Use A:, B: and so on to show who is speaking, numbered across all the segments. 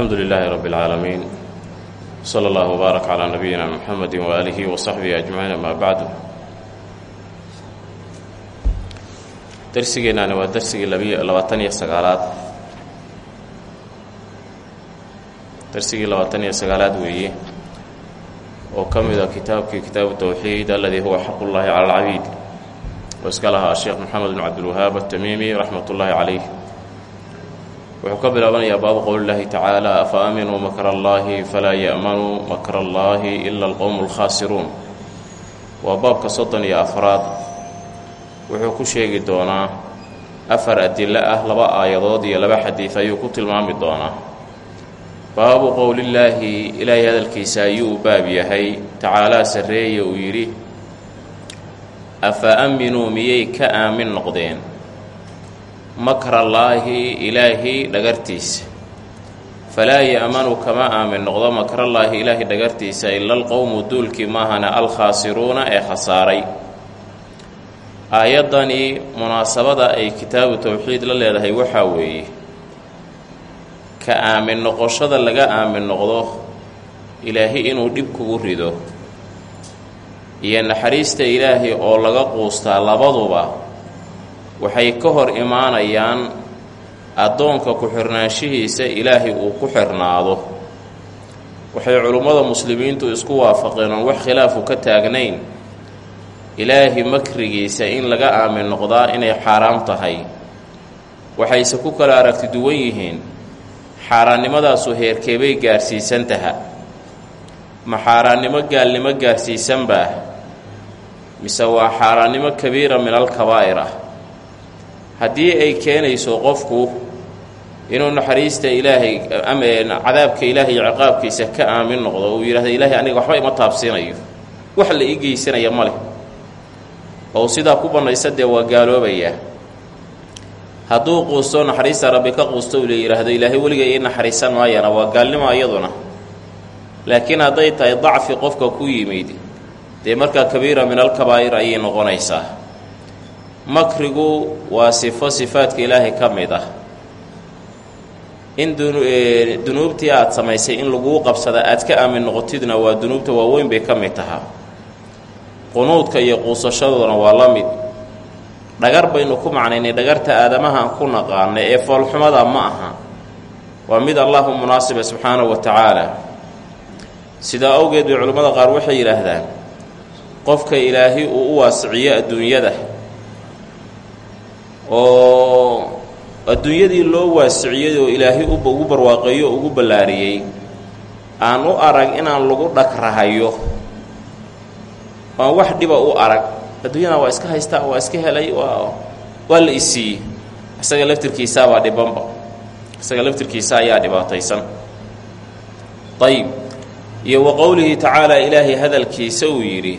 A: alxamdu lilaahi rabi اlcaalamiin sala allahu wbaarak calaa nabiyina muxamedi waaalihi wa saxbihi ajmaciin amaa bacdu darsigeennaani waa darsigii labiy labaatan iyo sagaalaad. Darsigii labaatan iyo sagaalaad weeye. Oo ka mid a kitaabkii kitaabu towxiid aladii huwa xaq ullaahi cala alcabiid oo iska lahaa sheekh moxamed bn cabdilwahaab atamiimi raxmat ullaahi calayh wuxuu ka bilaabanayaa baabu qowli llaahi tacaala afa aaminuu makra allaahi falaa ya'manuu makra allaahi ila alqowmu alkhaasiruun waa baabka soddon iyo afraad. Wuxuu ku sheegi doonaa afar adilo ah laba aayadood iyo laba xadiid ayuu ku tilmaami doonaa. Baabu qowlillaahi ilaahay hadalkiisa ayuu u baab yahay. Tacaalaa sarreeya uu yidhi afa aaminuu miyay ka aamin noqdeen makrallaahi ilaahi dhagartiisa. Falaa ya'manu kama aamin noqdo makrallaahi ilaahi dhagartiisa ila alqowmu duulkii maahana alkhaasiruuna ee khasaaray. Aayaddani munaasabada ay kitaabu towxiid la leedahay waxaa weeye ka aamin noqoshada laga aamin noqdo ilaahi inuu dhib kugu rido iyo naxariista ilaahay oo laga quustaa labaduba waxay ka hor imaanayaan addoonka ku-xirnaanshihiisa ilaahay uu ku xirnaado. Waxay culummada muslimiintu isku waafaqeen oon wax khilaafu ka taagnayn. Ilaahi makrigiisa in laga aamin noqdaa inay xaaraam tahay. Waxayse ku kala aragti duwan yihiin. Xaaraannimadaasu heerkeebay gaarsiisan taha. Ma xaaraannimo gaalnimo gaarsiisanbaa mise waa xaaraannimo kabiira min alkabaa'ir ah haddii ay keenayso qofku inuu naxariista ilaahay cadaabka ilaahay iyo ciqaabkiisa ka aamin noqdo uu yidhahdo ilaahay aniga waxba ima taabsiinayo wax la ii geysanaya ma leh. Oo sidaa ku bannaysa dee waa gaaloobayaa. Hadduu quusto naxariista rabbi ka quusto uu la yidhaahdo ilaahay weliga ii naxariisan maayana waa gaalnimo iyaduna. Laakiin hadday tahay dacfi qofka ku yimid dee markaa kabiira min alkabaa'ir ayay noqonaysaa makrigu waa sifo sifaadka ilaahay ka mid ah. In dunuubtii aada samaysay in laguu qabsada aad ka aamin noqotidna waa dunuubta waaweyn bay ka mid tahaa. Qunuudka iyo quusashadoodana waa la mid. Dhagar baynu ku macnaynay dhagarta aadamahaan ku naqaana ee foolxumada ma aha. Waa mid allahu munaasiba subxaanahu wa tacaala. Sidaa awgeed bay culimmada qaar waxay yidhaahdaan qofka ilaahi uu u waasiciyo adduunyada oo adduunyadii loo waasiciyey oo ilaahay ugu barwaaqeeyo ugu ballaariyey aan u arag inaan lagu dhagrahayo aan wax dhiba u arag. Adduunyada waa iska haystaa waa iska helay waa waa la isiiyey. Isaga laftirkiisaabaa dhibanba. Isaga laftirkiisa ayaa dhibaataysan. Ayib iyo wa qowlihi tacaala ilaahay hadalkiisa uu yidhi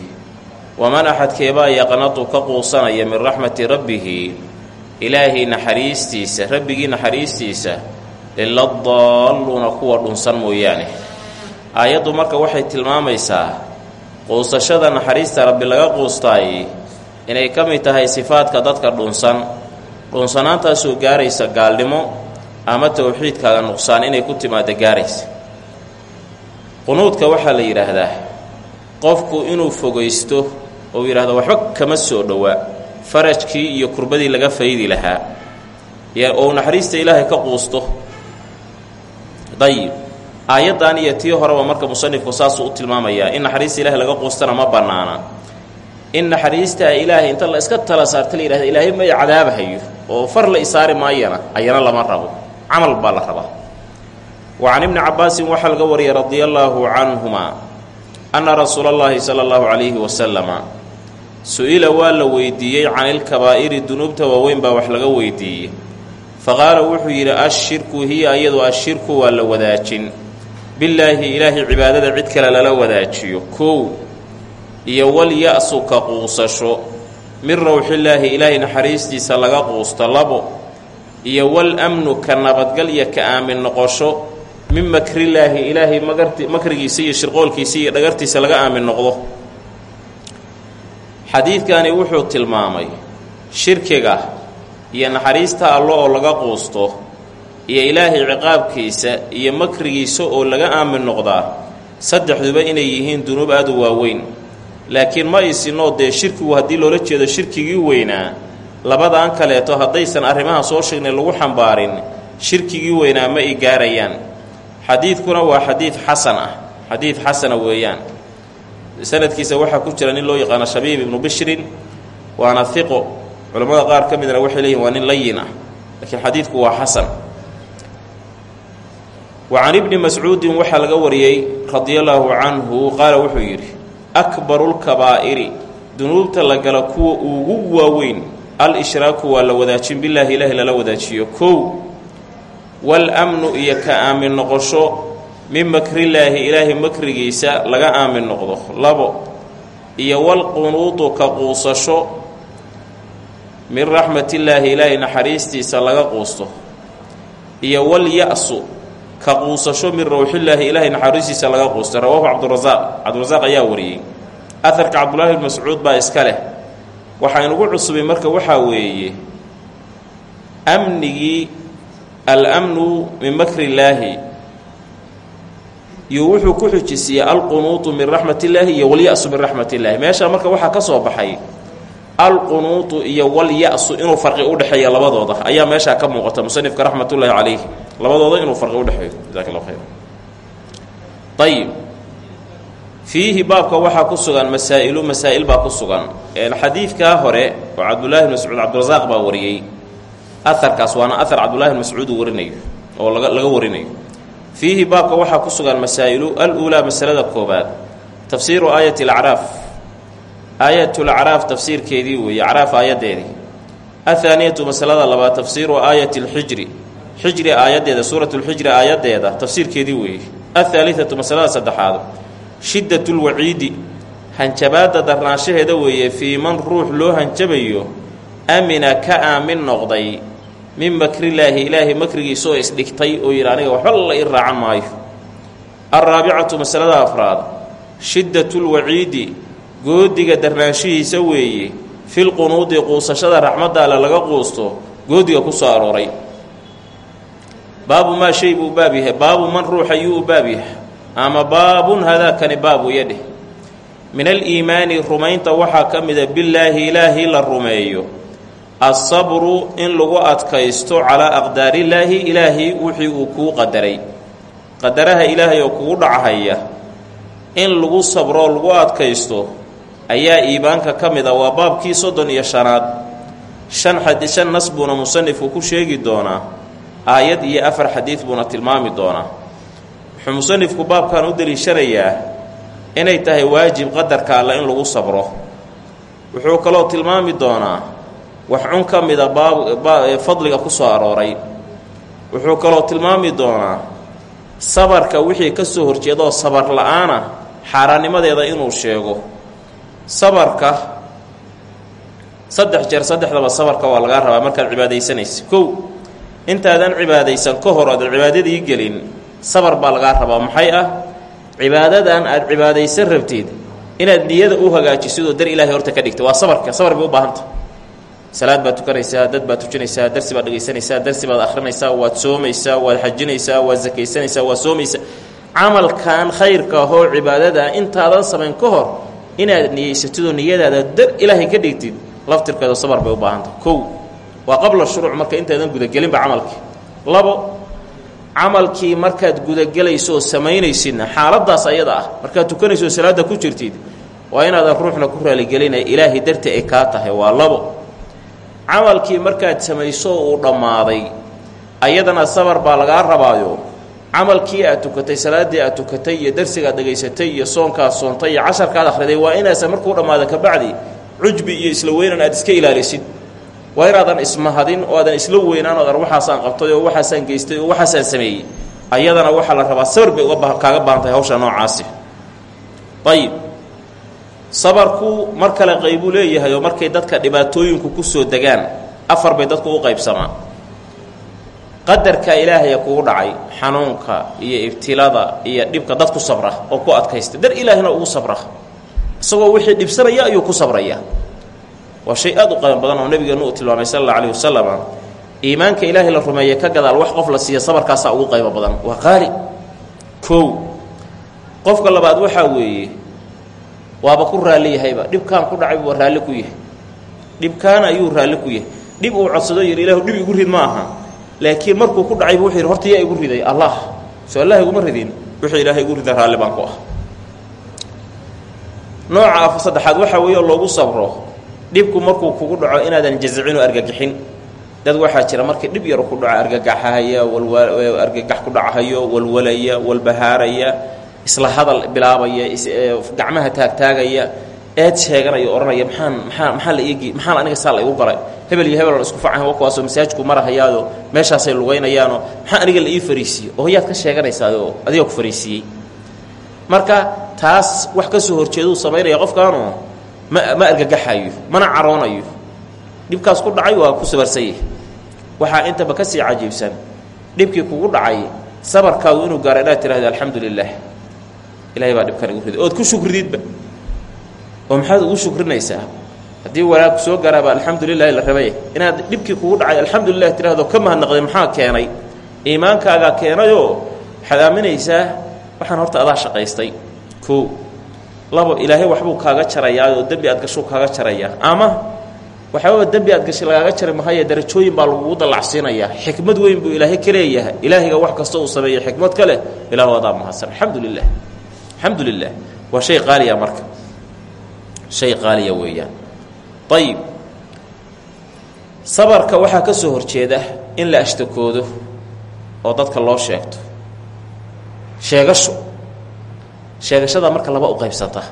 A: waman axadkeebaa yaqnatu ka quusanaya min raxmati rabbihi ilaahay naxariistiisa rabbigii naxariistiisa ila daalluuna kuwa dhunsan mooyaane. Aayaddu marka waxay tilmaamaysaa quusashada naxariista rabbi laga quustaayey inay ka mid tahay sifaadka dadka dhunsan. Dhunsanaantaasoo gaaraysa gaalnimo ama towxiidkaaga nuqsaan inay ku timaado gaaraysa. Qunuudka waxaa la yidhaahdaa qofku inuu fogaysto ou yidhahdo waxba kama soo dhowaa farajkii iyo kurbadii laga faydi lahaa ou naxariista ilaahay ka quusto. Dayib aayaddan iyo tii horeba marka musanifku saasuu u tilmaamayaa in naxariista ilahay laga quustana ma bannaana. In naxariista ilaahay inta la iska tala saarta la yidhahda ilaahay may cadaabahayo oo far la isaari maayana ayana lama rabo. Camal baa la rabaa. Wa can ibni cabbaasin waxaa laga wariyay radia allaahu canhuma anna rasuula allaahi sala allahu calayhi wasalama su'ila waa la weydiiyey canilkabaa'iri dunuubta waaweyn baa wax laga weydiiyey. Fa qaala wuxuu yidhi ashirku hiya iyadu ashirku waa la wadaajin. Billaahi ilaahay cibaadada cid kale lala wadaajiyo. Kow iyo wal ya-su ka quusasho. Min rawxillaahi ilaahay naxariistiisa laga quusto labo. Iyo wal amnu ka nabadgal iyo ka aamin noqosho. Min makrillaahi ilaahay magarti makrigiisa iyo shirqoolkiisa iyo dhagartiisa laga aamin noqdo xadiidkani wuxuu tilmaamay shirkiga iyo naxariista allo oo laga quusto iyo ilaahay ciqaabkiisa iyo makrigiisa oo laga aamin noqdaa saddexduba inay yihiin dunuub aad u waaweyn. Laakiin ma isinoo dee shirkigu haddii loola jeedo shirkigii weynaa labadan kaleeto haddaysan arrimaha soo sheegnay lagu xambaarin shirkigii weynaa ma i gaarayaan. Xadiidkuna waa xadiid xasan ah xadiid xasana weeyaan sanadkiisa waxaa ku jira nin loo yaqaano shabiib ibnu bishrin waana hiqo culammada qaar ka midna waxay leeyihiin waa nin layin ah laakiin xadiidku waa xasan. Wa can ibni mascuudin waxaa laga wariyey radia allaahu canhu qaala wuxuu yidhi akbaru lkabaa'iri dunuubta la gala kuwa ugu waaweyn al-ishraaku waa la wadaajin bilaahi ilaahi lala wadaajiyo. Kow wal-amnu iyo ka aamin noqosho min makrillaahi ilaahay makrigiisa laga aamin noqdo. Labo iyo walqunuudu ka quusasho min raxmatillaahi ilaahay naxariistiisa laga quusto. Iyo walya-su ka quusasho min rawxillaahi ilaahay naxariistiisa laga quusto. Rawaahu cabdurasaaq cabdirasaaq ayaa wariyey. Aharka cabdullaahi bn mascuud baa iska leh. Waxaa inugu cusubay marka waxaa weeye amnigii al-amnu min makrillaahi iyo wuxuu ku xujisiiyey alqunuutu min raxmatillaahi iyo walya-su min raxmatillaahi meeshaa marka waxaa ka baxay alqunuutu iyo walya-su inuu farqi udhexeeya labadooda. Ayaa meeshaa ka muuqata musanifka raxmatullaahi calayh labadooda inuu farqi udhexeeyo jasak allah khayr ayib fiihi baabka waxaa ku sugan masaa'ilu masaa'il baa ku sugan. Xadiidkaa hore oo cabdullaahi bn mascuud cabdirasaaq baa wariyey. Aharkaas waana ahar cabdullahi bn mascuud uu oo laga laga warinayo fiihi baabka waxaa ku sugan masaa'ilu al-uulaa masalada koobaad tafsiiru aayati alacraaf aayatulacraaf tafsiirkeedii weeye acraaf aayaddeedii. Athaaniyatu masalada labaad tafsiiru aayati alxijri xijri aayaddeeda suuratulxijri aayaddeeda tafsiirkeedii weeye. Athaalithatu masalada saddexaad shiddatulwaciidi hanjabaadda darnaanshaheeda weeye fii man ruux loo hanjabayo amina ka aamin noqday min makrillaahi ilaahay makrigiisa oo isdhigtay oo yidhi aniga waxba la i raacan maayo. Alraabicatu masalada afraad shiddatulwaciidi goodiga darnaanshihiisa weeye filqunuudi quusashada raxmadda alle laga quusto goodiga ku soo arooray. Baabu maa shay buu baab yahay baabu man ruux ayuu u baab yahay ama baabun hadaakani baab uya dheh. Min aliimaani rumaynta waxaa ka mida billaahi ilaahi la rumeeyo asabru in lagu adkaysto calaa aqdaarillaahi ilaahi wixii uu kuu qadaray. Qadaraha ilaahay oo kugu dhachaya in lagu sabro lagu adkaysto ayaa iimaanka ka mid a waa baabkii soddon iyo shanaad. Shan xadi shan nas buuna musanifku ku sheegi doonaa. Aayad iyo afar xadiid buuna tilmaami doonaa. Wuxuu musanifku baabkan u deliishanayaa inay tahay waajib qadarka alle in lagu sabro. Wuxuu kaloo tilmaami doonaa wax cun ka mida fadliga ku soo arooray. Wuxuu kaloo tilmaami doonaa sabarka wixii ka soo horjeedaoo sabar la'aana xaaraannimadeeda inuu sheego. Sabarka saddex jeer saddexdaba sabarka waa lagaa rabaa. Markaad cibaadaysanaysa kow intaadan cibaadaysan ka hor aadan cibaadadii gelin sabar baa lagaa rabaa. Maxay ah? Cibaadadan aad cibaadaysan rabtid inaad niyada u hagaajisidoo dar ilaahay horta ka dhigta waa sabarka sabar bay u baahanta salaad baad tukanaysaa dad baad tujinaysaa darsi baad dhegaysanaysaa darsi baad akhrinaysaa waad soomaysaa waad xajinaysaa waad sakaysanaysaa waad soomaysaa. Camalkan khayrka ahoo cibaadada intaadan samayn ka hor inaad niyeysatidoo niyadaada dar ilaahay ka dhigtid laftirkeeda sabar bay u baahanta kow waa qabla shuruuc marka intaadan gudagelinba camalkii. Labo camalkii markaad gudagelayso oo samaynaysidna xaaladaas ayada ah markaad tukanayso oo salaada ku jirtid waa inaadan ruuxna ku raaligelinaya ilaahay darti ay kaa tahay waa labo camalkii markaad samayso uu dhammaaday ayadana sabar baa lagaa rabaayo. Camalkii aad tukatay salaaddii aad tukatay iyo darsigaad dhegaysatay iyo soonkaad soontay iyo casharkaad akhriday waa inaasa markuu dhammaada kabacdi cujbi iyo isla weynan aad iska ilaalisid. Waa inaadan ismahadin oo aadan isla weynaan oodan waxaasaan qabtay oo waxaasaan geystay oo waxaasaan sameeyey. Ayadana waxaa la rabaa sabar bay kaaga baahan tahay hawsha noocaasi. Ayib sabarku mar kale qaybuu leeyahay oo markay dadka dhibaatooyinku ku soo degaan afar bay dadku u qaybsamaa qadarka ilaahaya kugu dhacay xanuunka iyo ibtilada iyo dhibka dad ku sabra oo ku adkaysta dar ilaahina ugu sabra. Isagoo wixii dhibsanaya ayuu ku sabraya. Waa shay aad u qaban badan oo nabigeenu uu tilmaamay sal alla alayh wasalam iimaanka ilaahay la rumeeye ka gadaal wax qof la siiya sabarkaasaa ugu qaybo badan. Waa qaali. Kow. Qofka labaad waxaa weeye waaba ku raalliyahayba dhibkaan ku dhacay waa raalli ku yahay. Dhibkaan ayuu raalli ku yahay. Dhib uu codsado yidhi ilahu dhib igu rid ma aha. Laakiin markuu ku dhacayba wuxuu yidhi horta yaa igu riday allah. Soo allah iguma ridin. Wuxuu ilaahay igu rida raalli baan ku ah. Nooca af saddexaad waxaa weeye loogu sabro dhibku markuu kugu dhaco inaadan jazicin oo argagixin. Dad waxaa jira markii dhib yar ku dhaco argagaxahaya argagax ku dhacahayo walwalaya walbahaaraya isla hadal bilaabaya gacmaha taagtaagaya eed sheeganaya odhanaya maxaan maxaa maxaa la iigi maxaan aniga saa la galay hebel iyo hebel isku facahan wa kuwaasoo masaajidku marahayaado meeshaasay lugaynayaanoo maxaa aniga la ii fariisiiye oo yaad ka sheeganaysaao adiga ku fariisiiyey marka taas wax ka soo horjeeduu samaynaya qofkaanu ma ma argagaxayo mana caroonayo. Dhibkaas ku dhacay waa ku sabarsanyah waxaa intaba ka sii cajiibsan dhibkii kugu dhacay sabarkaadu inuu gaaro inaad tirahdo alxamdu ilahay baa dhibkan igu riday. Ood ku shukrididba oo maxaad ugu shukrinaysaa? Haddii wanaag soo garaaba alxamdu lilahi la rabay. Inaad dhibkii kugu dhacay alxamdu lilah tirahdo ka mahadnaqday maxaa keenay? Iimaankaagaa keenayoo waxaad aaminaysaa waxaan horta adaa shaqaystay. Koo labo ilaahay waxbuu kaaga jarayaa oo dembi aad gashuu kaaga jarayaa. Ama waxaaba dembi aad gashay lagaaga jari mahaye darajooyin baa lagugu dallacsiinayaa. Xikmad weyn buu ilaahay ka leeyahay. Ilaahiga wax kasta uu sameeyey xikmad ka leh adaa mahadsan. Alxamdu alxamdu lilah waa shay qaaliya marka. Shay qaaliya weeyaan. Ayib sabarka waxaa ka soo horjeeda in la ashtakoodo oo dadka loo sheegto. Sheegasho. Sheegashada marka laba u qaybsata.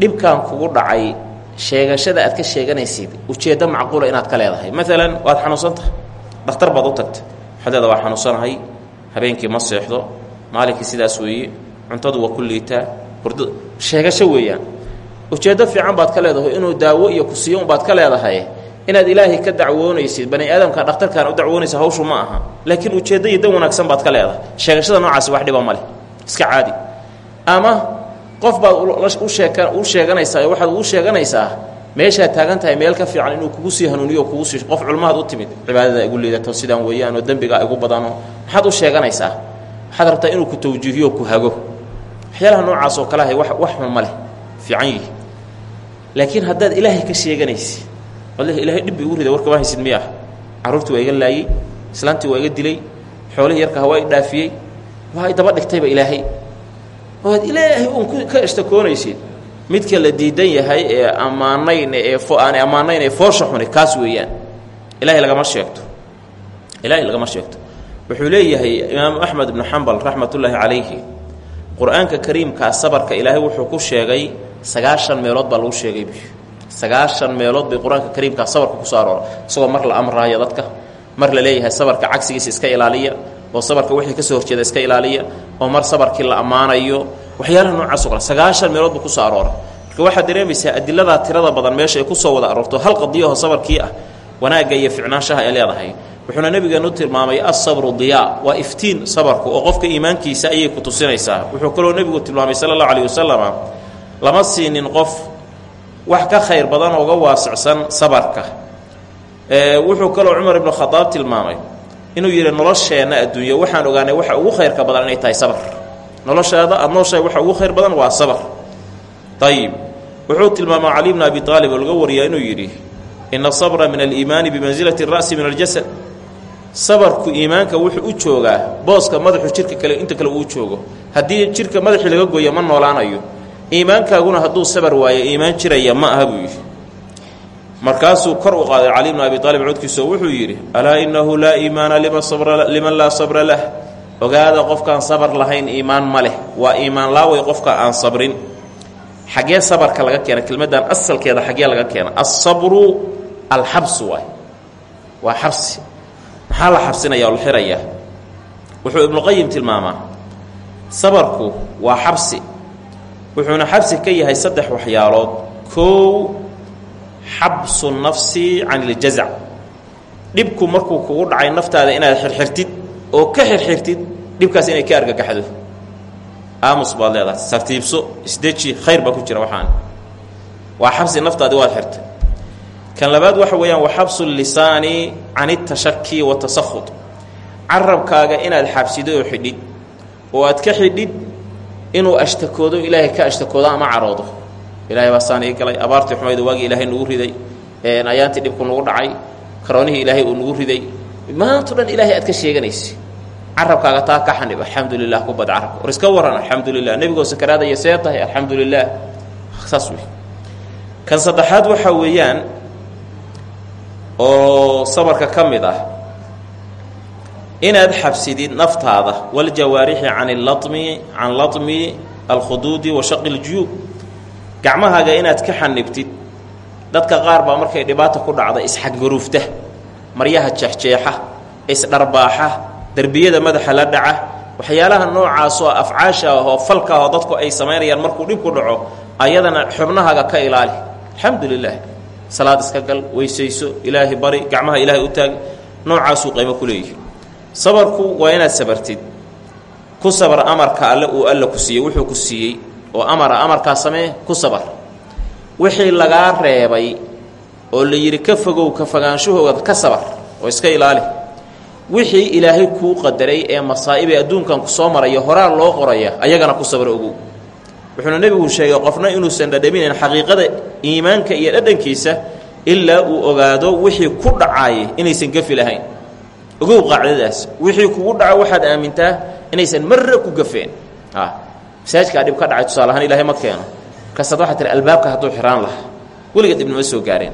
A: Dhibkan kugu dhacay sheegashada aad ka sheeganaysid ujeeddo macquula inaad ka leedahay. Maalan waad xanuunsantahay dhakhtar baad u tagta waxaad waa xanuunsanahay. Habeenkii ma seexdo. Maalinkii sidaas weeye cuntadu waa ku liitaa hurda sheegasho weeyaan. Ujeeddo fiican baad ka leedahay inuu daawo iyo ku siiyo unbaad ka leedahay. Inaad ilaahay ka dacwoonaysid bani aadamka dhakhtarkaan u dacwoonaysa hawshu ma aha. Laakiin ujeeddo iyo dan wanaagsan baad ka leedahay. Sheegashada noocaasi wax dhiba ma leh. Iska caadi. Ama qof baad u sheeganaysaa waxaad ugu sheeganaysaa meeshaad taagan tahay meel ka fiican inuu kugu sii hanuuniyo kugu sii qof culmahaad u timid. Cibaadada igu liidato sidaan weeyaan oo dembiga igu badano maxaad u sheeganaysaa? Waxaad rabtaa inuu ku tawjiihiyo ku hago waxyaalaha noocaas oo kale ahay wax xun ma leh fiican yihi laakiin haddaad ilaahay ka sheeganaysid wallahi ilaahay dhibbi igu rida warka waa haysid miya carruurtii waa iga laayey islaantii waa iga dilay xoolihii yarka hawaa i dhaafiyey waa ay daba ilaahay. Oad ilaahay uun ka ishtakoonaysid midka la diidan yahay ee ammaanayn ee aan ammaanayn ee foosha xuni kaas weeyaan. Ilaahay lagama sheegto. Ilaahay lagama sheegto. Wuxuu leeyahay imaamu axmed ibnu xambal raxmatullaahi calayhi qur'aanka kariimkaa sabarka ilaahay wuxuu ku sheegay sagaashan meelood baa lagu sheegay sagaashan meelood bay qur'aanka kariimkaa sabarka ku soo aroora isagoo mar la amraayo dadka mar la leeyahay sabarka cagsigiisa iska ilaaliya oo sabarka wixii ka soo horjeeda iska ilaaliya oo mar sabarkii la ammaanayo waxyaalaha noocaas o kale sagaashan meelood buu ku soo aroora marka waxaad dareemaysaa adiladaa tirada badan meesha ay ku soo wada aroorto hal qadiyaho sabarkii ah wanaagga iyo ficnaanshaha ay leedahay wuxuuna nabigeenu tilmaamay asabru diyaa waa iftiin sabarku oo qofka iimaankiisa ayay ku tusinaysaa. Wuxuu kaloo nebigu tilmaamay sala allahu wasalama lama siinin qof wax ka khayr badan ooga waasicsan sabarka. Wuxuu kaloo cumar ibnu khadaab tilmaamay inuu yidhi nolosheenna adduunya waxaan ogaanay waxa ugu khayrka badan inay tahay sabar. Noloshaada aada nooshahay waxa ugu khayr badan waa sabar. Ayib wuxuu tilmaamaa cali bna abi aalib oo laga wariyaa inuu yidhi ina sabra min aliimaani bimansilati ra'si min aljasad sabarku iimaanka wuxuu u joogaa booska madaxu jirka kale inta kale uu joogo. Haddii jirka madaxii laga gooyo ma noolaanayo. Iimaankaaguna hadduu sabar waayo iimaan jiraya ma aha buu yidhi. Markaasuu kor u qaaday cali bna abi aalib codkiiso wuxuu yidhi alaa innahu laa iimaana liman laa sabra lah. Ogaada qofkaan sabar lahayn iimaan ma leh. Waa iimaan laaway qofka aan sabrin. Xaggee sabarka laga keena kelmaddan asalkeeda xaggee laga keena. Asabru alxabsu waay. Waa xabsi maxaa la xabsinaya oo la xirayaa wuxuu ibnuqayim tilmaamaa sabarku waa xabsi. Wuxuuna xabsi ka yahay saddex waxyaalood. Koow xabsu nafsi can iljazac dhibku markuu kugu dhacay naftaada inaad xirxirtid oo ka xirxirtid dhibkaas inay ka argagaxdo. Aamus baad leedahay tartiibso isdeji khayr baa ku jira waxaan. Waa xabsi naftaadi waad xirtay kan labaad waxa weeyaan waxabsu lisaani can itashaki watasahud carabkaaga inaad xabsido oo xidhid oo aad ka xidhid inuu ashtakoodo ilaahay ka ashtakoodo ama caroodo. Ilahay baa saan ii galay. Abaartii xumayda waagii ilaahay nagu riday. Ayaantii dhibku nagu dhacay. Karoonihii ilaahay uu nagu riday. Maanto dhan ilaahay aad ka sheeganaysa carabkaaga taa ka xanib alxamdu ku bad carabka war iska waran alxamdu nebigoo sakaraadaya see tahay. Alxamdu saas wey kan saddexaad waxaa weeyaan oo sabarka ka ah inaad xabsidid naftaada waljawaarixi can lami can latmi alkhuduudi wa shaqi ljuyuub gacmahaaga inaad ka xanibtid dadka qaar baa markay dhibaata ku dhacda isxadgaruufta maryaha jeexjeexa isdharbaaxa derbiyada madaxa la dhaca waxyaalaha noocaasoo afcaasha ah oo falka ah oo dadku ay samaynayaan markuu dhib ku dhaco ayadana xubnahaaga ka ilaali. Alxamdu salaad iska gal weysayso ilaahay bari gacmaha ilaahay u taag noocaasuu qaymo ku leeyihi sabarku waa inaad sabartid. Ku sabar amarka alle uu alla ku siiyey wuxuu ku siiyey oo amara amarkaa samee ku sabar. Wixii lagaa reebay oo la yidhi ka fogow ka fogaanshahooda ka sabar oo iska ilaali. Wixii ilaahay kuu qadaray ee masaa'ibee adduunkan ku soo maraya horaa loo qoraya ayagana ku sabar ogow wuxuuna nebigu sheegay qofna inuusan dhadhaminayn xaqiiqada iimaanka iyo dhadhankiisa ilaa uu ogaado wixii ku dhacaayay inaysan gafi lahayn. Ogow qaacidadaas wixii kugu dhaco waxaad aamintaa inaysan marra ku gafeen. Masaajkaa dhib ka dhacay tusaale ahaan ilaahay ma keeno. Markaasaad waxaa tihi albaabka hadduu xiraan lahaa. Weligeed dhib nama soo gaareen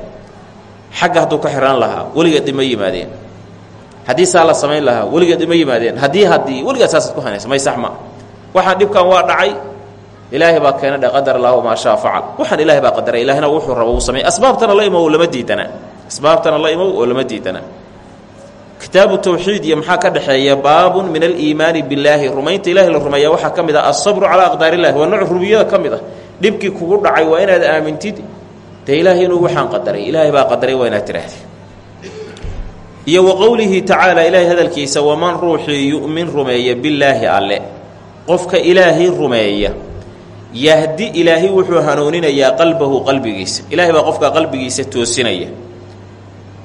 A: xagga hadduu ka xiraan lahaa weligeed dhib ma yimaadeen. Haddii saa samayn lahaa weligeed dhib ma yimaadeen. Haddii haddii weligeed saasaad ku hanaysa may sax ma. Waxaan dhibkan waa dhacay ilaahay baa keena dhe qadar allahu maa shaa facal waxaan ilaahay baa qadaray. Ilaahina wuxuu rabo uu samey asbaabtana la imow lama diidana. Asbaabtana la imow oo lama diidana. Kitaabu tawxiid iyo maxaa ka dhexeeya baabun min aliimaani billaahi. Rumaynta ilahay la rumeeya waxaa ka mid ah asabru calaa aqdaar illahi waa nooc rubiyada ka mid ah. Dhibkii kugu dhacay waa inaad aamintid. Dee ilaahay inuu waxaan qadaray. Ilaahay baa qadaray waa inaad tiraahdi iyo wa qowlihi tacaala ilaahay hadalkiisa waman ruuxii yu'min rumeeya billaahi alle. Qofka ilaahay rumeeya yahdi ilaahay wuxuu hanuuninayaa qalbahu qalbigiisa. Ilaahay baa qofka qalbigiisa toosinaya.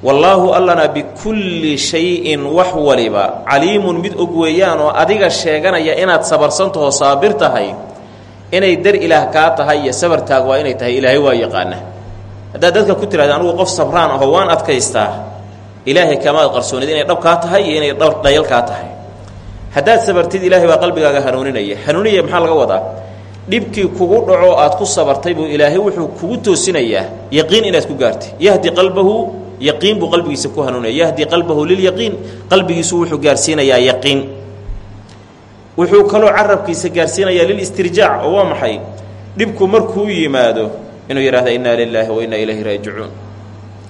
A: Wallaahu allana bikulli shay-in wax waliba caliimun mid og weeyaan oo adiga sheeganaya inaad sabarsantahoo saabir tahay inay dar ilaah kaa tahay iyo sabartaag waa inay tahay ilaahay waa yaqaana. Haddaad dadka ku tihahda anugu qof sabraan aho waan adkaystaa. Ilaahay kamaad qarsoonid inay dhab kaa tahay iyo inay dhayal kaa tahay. Haddaad sabartid ilaahay baa qalbigaaga hanuuninaya. Hanuuniya maxaa laga wadaa dhibkii kugu dhaco aad ku sabartay buu ilaahay wuxuu kugu toosinayaa yaqiin inaad ku gaartay. Yahdi qalbahu yaqiin buu qalbigiisa ku hanuunaya. Yahdi qalbahu lilyaqiin qalbigiisu wuxuu gaarsiinayaa yaqiin. Wuxuu kaloo carabkiisa gaarsiinayaa lilistirjaac oo waa maxay? Dhibku markuu yimaado inuu yidhahda innaa lilaahi wa innaa ilayhi raajicuun.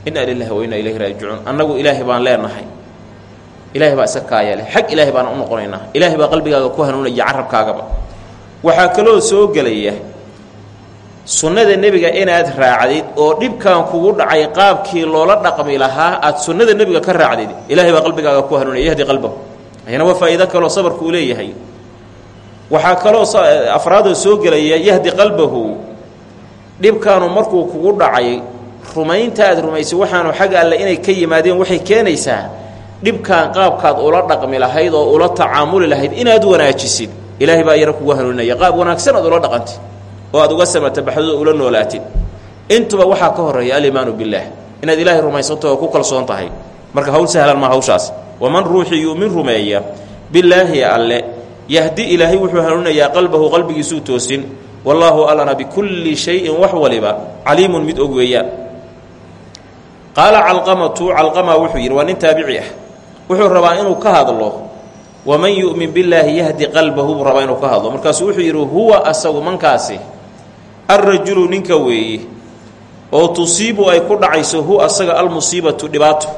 A: Innaa lilaahi wa innaa ilayhi raajicuun. Annagu ilaahay baan leenahay. Ilaahay baa iska kaayale xag ilaahay baan u noqonaynaa. Ilaahay baa qalbigaaga ku hanuunaya carabkaagaba waxaa kaloo soo gelaya sunnada nebiga inaad raacdid oo dhibkan kugu dhacay qaabkii loola dhaqmi lahaa aad sunnada nebiga ka raacdid ilaahay baa qalbigaaga ku hanuunaya yahdi qalbahu. Ayana waa faa'iido kaloo sabarku uu leeyahay. Waxaa kaloo afraadoo soo gelaya yahdi qalbahu dhibkaanu markuu kugu dhacay rumaynta aad rumaysay waxaanu xagga alle inay ka yimaadeen waxay keenaysaa dhibkan qaabkaad ula dhaqmi lahayd oo ula tacaamuli lahayd inaad wanaajisid ilaahay baa yaro kugu hanuuninaya qaab wanaagsan aad ula dhaqantid oo aad uga samatabaxdid oo ula noolaatid intuba waxaa ka horreeya aliimaanu billaah. Inaad ilaahay rumaysanto oo ku kalsoon tahay. Marka hawl sahlan maa hawshaas. Waman ruuxii yuumin rumeeya billaahi alle. Yahdi ilaahay wuxuu hanuuninayaa qalbahu qalbigiisuu toosin. Wallaahu allana bikulli shayin wax waliba. Caliimun mid og weeyaan qaala calqamatu calqama wuxuu yidhi waa nin taabici ah. Wuxuu rabaa inuu ka hadlo waman yu'min billaahi yahdi qalbahu buu rabaa inuu ka hadlo. Markaasuu wuxuu yidhi huwa asagu mankaasi alrajulu ninka weeye oo tusiibu ay ku dhacayso hu asaga almusiibatu dhibaato.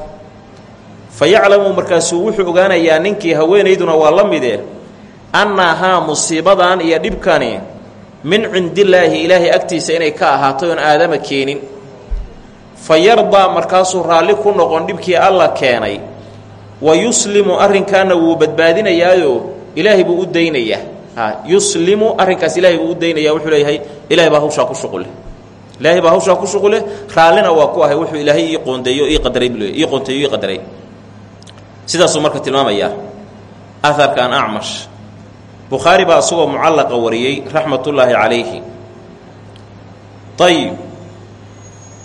A: Fa yaclamu markaasuu wuxuu ogaanayaa ninkii haweenayduna waa la midee annahaa musiibadan iyo dhibkani min cindillaahi ilaahay agtiisa inay ka ahaatay oon aadama keenin. Fa yardaa markaasuu raalli ku noqon dhibkii alla keenay wa yuslimu arrinkaana wuu badbaadinayaayo ilaahay buu u daynayaa. Yuslimu arrinkaas ilaahay buu u daynaya wuxuu leeyahay ilahay baa hawshaa ku shuqule ilaahay baa hawshaa ku shuqule raallina waa ku ahay wuxuu ilaahay ii qoondeeyo ii qadaray ii qoonteeyo ii qadaray. Sidaasuu marka tilmaamayaa aharkan acmash. Bukhaari baa isagoo mucallaqa wariyey raxmatullaahi calayhi. Ayib